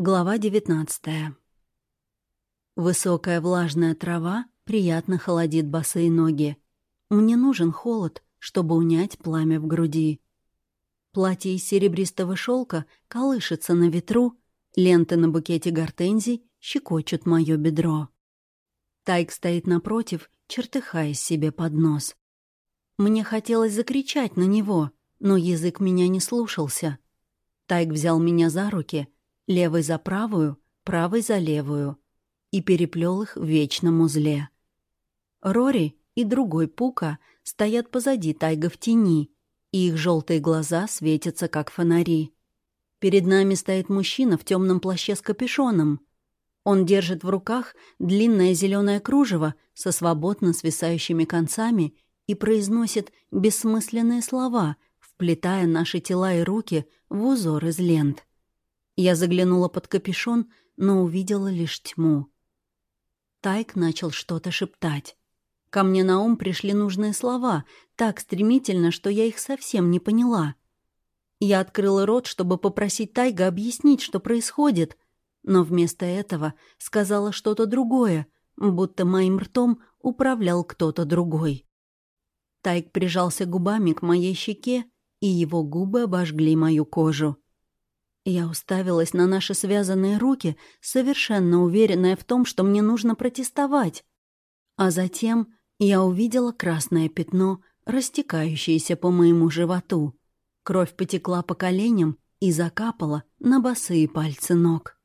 Глава 19 Высокая влажная трава приятно холодит босые ноги. Мне нужен холод, чтобы унять пламя в груди. Платье из серебристого шелка колышется на ветру, ленты на букете гортензий щекочут мое бедро. Тайк стоит напротив, чертыхаясь себе под нос. Мне хотелось закричать на него, но язык меня не слушался. Тайк взял меня за руки — левый за правую, правый за левую, и переплел их в вечном узле. Рори и другой Пука стоят позади Тайга в тени, и их желтые глаза светятся, как фонари. Перед нами стоит мужчина в темном плаще с капюшоном. Он держит в руках длинное зеленое кружево со свободно свисающими концами и произносит бессмысленные слова, вплетая наши тела и руки в узор из лент. Я заглянула под капюшон, но увидела лишь тьму. Тайк начал что-то шептать. Ко мне на ум пришли нужные слова, так стремительно, что я их совсем не поняла. Я открыла рот, чтобы попросить Тайга объяснить, что происходит, но вместо этого сказала что-то другое, будто моим ртом управлял кто-то другой. Тайг прижался губами к моей щеке, и его губы обожгли мою кожу. Я уставилась на наши связанные руки, совершенно уверенная в том, что мне нужно протестовать. А затем я увидела красное пятно, растекающееся по моему животу. Кровь потекла по коленям и закапала на босые пальцы ног.